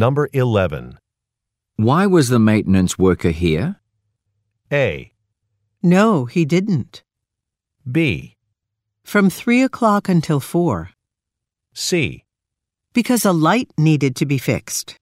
Number 11. Why was the maintenance worker here? A. No, he didn't. B. From 3 o'clock until 4. C. Because a light needed to be fixed.